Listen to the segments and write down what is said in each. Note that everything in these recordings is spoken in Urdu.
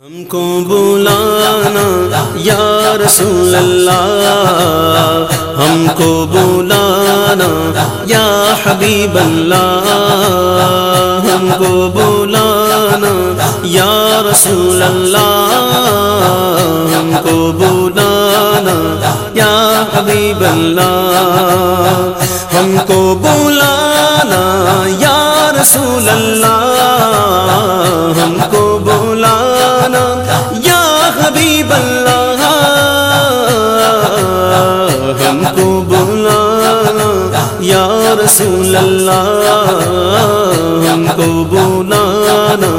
ہم کو بلانا، یا رسول اللہ، ہم کو بلانا، یا حبیب اللہ، ہم کو بلانا، یا رسول اللہ، ہم کو بلانا، یا حبیب اللہ، ہم کو بلانا، یا رسول اللہ رسول اللہ، ہم کو بلانا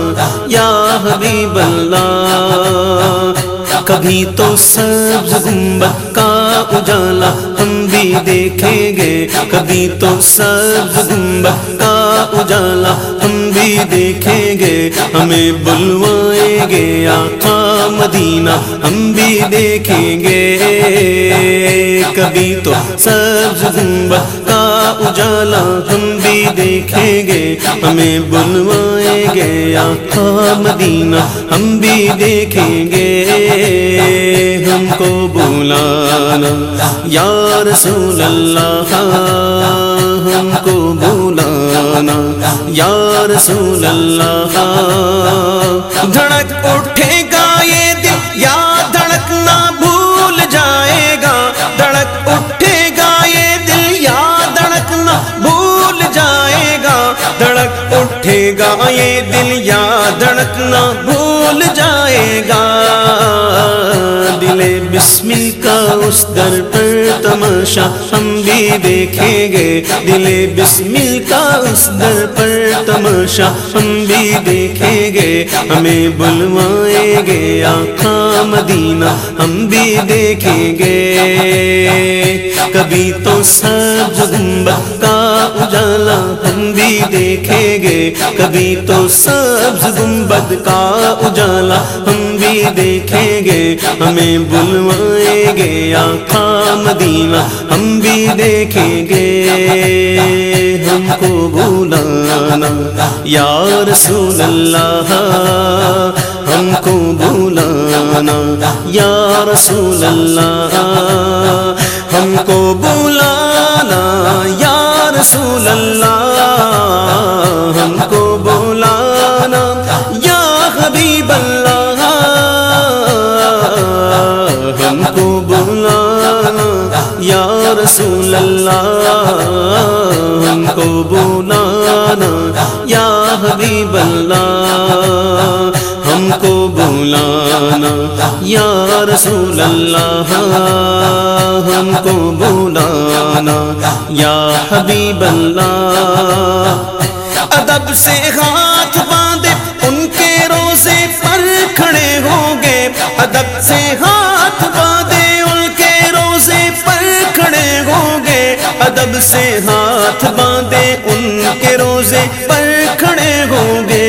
یا حبیب اللہ، کبھی تو سبز گنبد کا اجالا ہم بھی دیکھیں گے، کبھی تو سبز گنبد کا اجالا، ہم بھی دیکھیں گے، ہمیں بلوائیں گے آقا مدینہ، ہم بھی دیکھیں گے۔ کبھی تو سبز گنبد کا اجالا، ہم بھی دیکھیں گے۔ ہمیں بلوائیں گے آقا مدینہ، ہم بھی دیکھیں گے۔ ہم کو بلانا، یا رسول اللہ، ہم رسول اللہ۔ دھڑک اٹھے گا یہ دل، یا دھڑکنا بھول جائے گا۔ دھڑک اٹھے گا یہ دل، یا دھڑکنا بھول جائے گا۔ دھڑک اٹھے گا یہ دل، یا دھڑکنا بھول جائے گا۔ دل بسمل کا اس در پر تماشا، ہم بھی دیکھیں گے۔ دل بسمل کا اس در پر تماشا ہم بھی دیکھیں گے۔ ہمیں بلوائیں گے آقا مدینہ، ہم بھی دیکھیں گے۔ کبھی تو سبز گنبد کا اجالا ہم بھی دیکھیں گے۔ کبھی تو سبز گنبد کا اجالا ہم بھی دیکھیں گے، ہمیں بلوائیں گے آقا مدینہ ہم بھی دیکھیں گے۔ ہم کو بلانا یا رسول اللہ ہم کو بلانا یا رسول اللہ یا رسول اللہ، ہم کو بلانا، یا حبیب اللہ، ہم کو بلانا، یا رسول اللہ، ہم کو بلانا، یا حبیب اللہ۔ ادب سے ہاتھ باندھے، ان کے روزے پر کھڑے ہوں گے۔ ادب سے ہاتھ سے ہاتھ باندھے، ان کے روزے پر کھڑے ہوں گے۔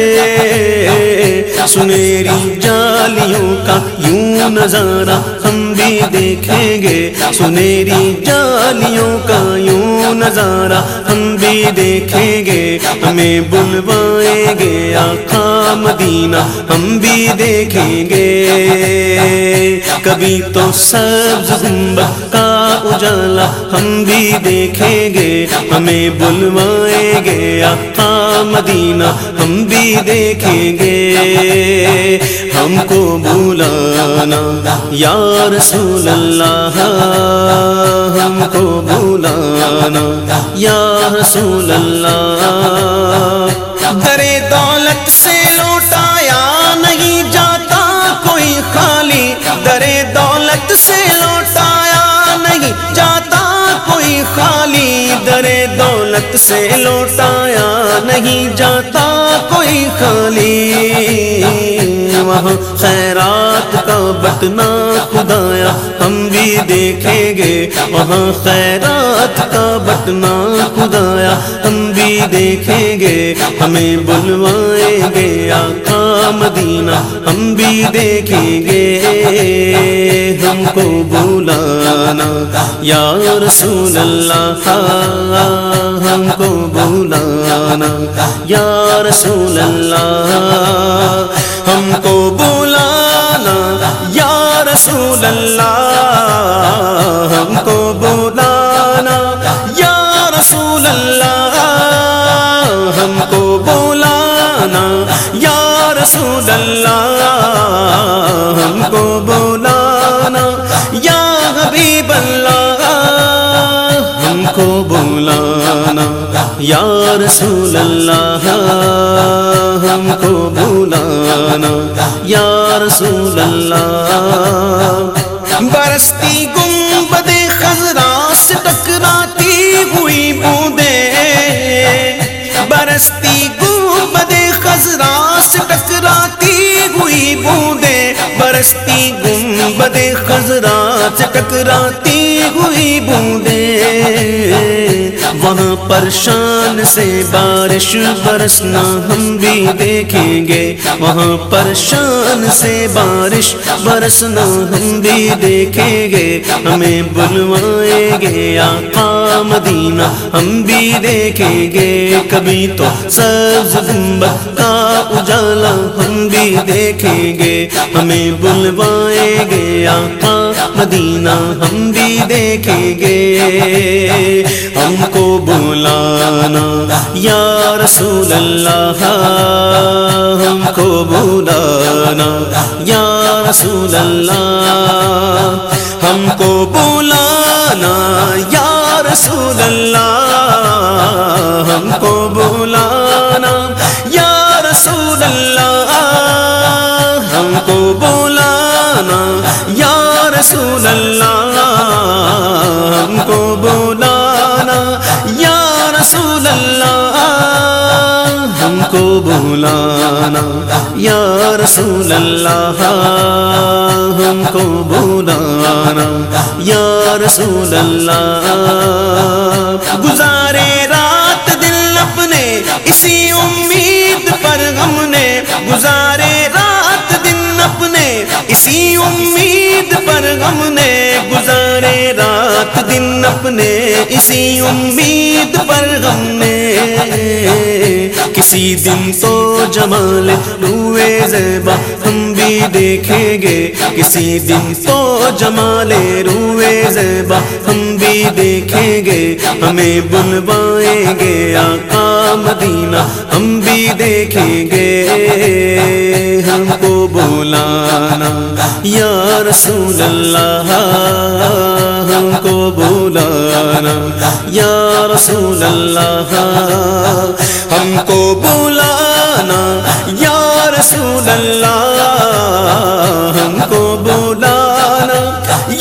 سنہری جالیوں کا یوں نظارہ ہم بھی دیکھیں گے۔ سنہری جالیوں کا یوں نظارہ ہم بھی دیکھیں گے، ہمیں بلوائیں گے آقا مدینہ، ہم بھی دیکھیں گے۔ کبھی تو سبز گنبد کا اجالا، ہم بھی دیکھیں گے، ہمیں بلوائیں گے آقا مدینہ، ہم بھی دیکھیں گے۔ ہم کو بلانا یا رسول اللہ، ہم کو بلانا یا رسول اللہ۔ درے دولت سے لوٹایا نہیں جاتا کوئی خالی۔ درے دولت سے لوٹایا نہیں جاتا کوئی خالی۔ درے دولت سے لوٹایا نہیں جاتا کوئی خالی۔ وہاں خیرات کا بٹنا خدایا، ہم بھی دیکھیں گے۔ وہاں خیرات کا بٹنا خدایا، ہم بھی دیکھیں گے۔ ہمیں بلوائیں گے آقا مدینہ، ہم بھی دیکھیں گے۔ ہم کو بلانا، یا رسول اللہ، ہم کو بلانا، یا رسول اللہ۔ ہم کو بلانا رسول اللہ، ہم کو بولانا یا رسول اللہ، ہم کو بولانا یا رسول اللہ، ہم کو بولانا یا حبیب اللہ، ہم کو بولانا یا رسول اللہ، ہم کو مولانا یا رسول اللہ برستی گنبد خزرا سے ٹکراتی ہوئی بودے برستی برستی گنبد خزرا سے ٹکراتی ہوئی بوندے۔ وہاں پر شان سے بارش برسنا ہم بھی دیکھیں گے۔ وہاں پر شان سے بارش برسنا ہم بھی دیکھیں گے۔ ہمیں بلوائیں گے آقا مدینہ، ہم بھی دیکھیں گے۔ کبھی تو سبز گنبد کا اجالا ہم بھی دیکھیں گے۔ ہمیں بلوائیں گے آقا مدینہ ہم بھی دیکھیں گے۔ ہم کو بلانا یا رسول اللہ، ہم کو بلانا یا رسول اللہ، ہم کو بلانا یا رسول اللہ۔ ہم بولانا یا رسول اللہ ہم کو بولانا یا رسول اللہ گزارے رات دل اپنے، اسی امید پر ہم نے۔ گزارے رات دن اپنے، اسی امید پر ہم نے۔ گزارے رات دن اپنے، اسی امید پر ہم نے۔ کسی دن تو جمال روئے زیبا، ہم بھی دیکھیں گے۔ کسی دن تو جمال روئے زیبا، ہم بھی دیکھیں گے۔ ہمیں بلوائیں گے آقا مدینہ، ہم بھی دیکھیں گے۔ ہم کو بولانا یا رسول اللہ، ہم کو بولانا یا رسول اللہ۔ ہم کو بولانا یا رسول اللہ، ہم کو بولانا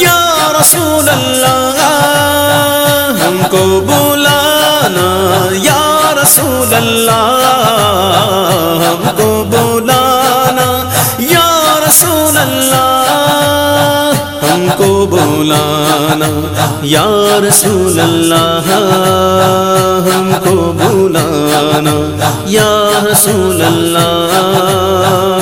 یا رسول اللہ، ہم کو بولانا یا رسول اللہ، ہم کو بولانا بولانا، یا رسول اللہ ہم کو بولانا، یا رسول اللہ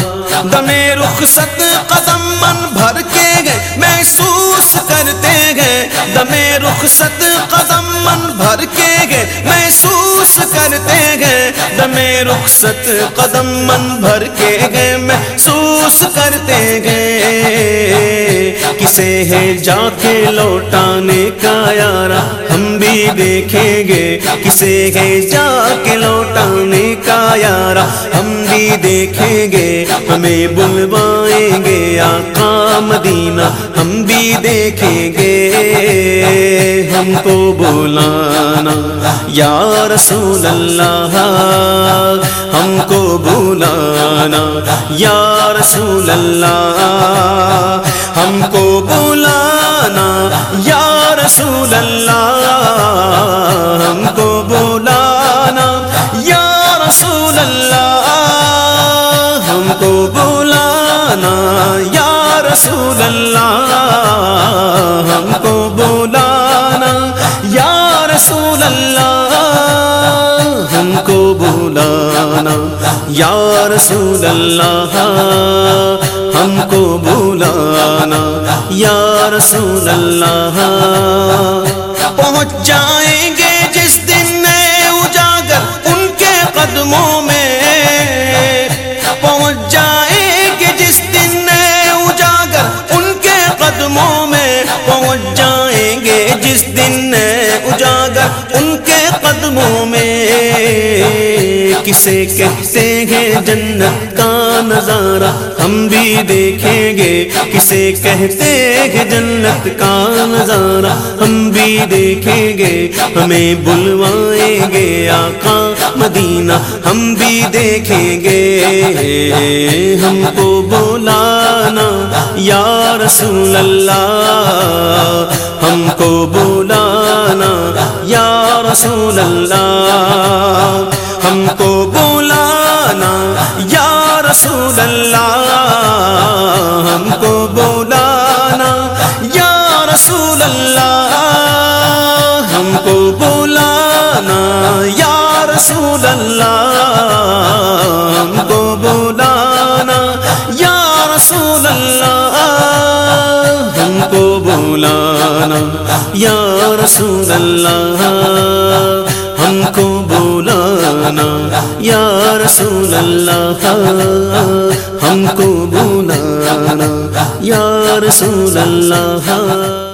دمے رخصت قدم من بھر کے گئے، محسوس کرتے گئے۔ دمے رخصت قدم من بھر کے گئے، محسوس کرتے گئے۔ دمے رخصت قدم من بھر کے گئے، محسوس کرتے گئے۔ سے ہے جا کے لوٹانے کا یارہ بھی دیکھیں گے کسے ہے جا کے لوٹانے کا یارا ہم بھی دیکھیں گے، ہمیں بلوائیں گے آقا مدینہ، ہم بھی دیکھیں گے۔ ہم کو بولانا یا رسول اللہ، ہم کو بولانا یا رسول اللہ۔ ہم کو بولانا یا رسول اللہ، ہم کو بولانا یا رسول اللہ، ہم کو بولانا یا رسول اللہ، ہم کو بولانا یا رسول اللہ، ہم کو بولانا یا رسول اللہ، ہم کو بولانا یا رسول اللہ۔ پہنچ جائیں گے جس دن نئے اجاگر ان کے قدموں میں۔ پہنچ جائیں گے جس دن نئے اجاگر ان کے قدموں میں۔ پہنچ جائیں گے جس دن نئے اجاگر ان کے قدموں میں۔ کسے کہتے ہیں جنت کا نظارہ ہم بھی دیکھیں گے کسے کہتے ہیں جنت کا نظارہ۔ ہم بھی دیکھیں گے، ہمیں بلوائیں گے آقا مدینہ۔ ہم بھی دیکھیں گے، ہم کو بولانا، یا رسول اللہ۔ ہم کو بولانا، یا رسول اللہ۔ ہم کو بولانا، یا رسول اللہ۔ بولانا، یا رسول اللہ، ہم کو بولانا، یا رسول اللہ، ہم کو بولانا، یا رسول اللہ، ہم کو بولانا، یا رسول اللہ، ہم کو بولانا، یا رسول اللہ۔ ہم کو بولانا یا رسول اللہ۔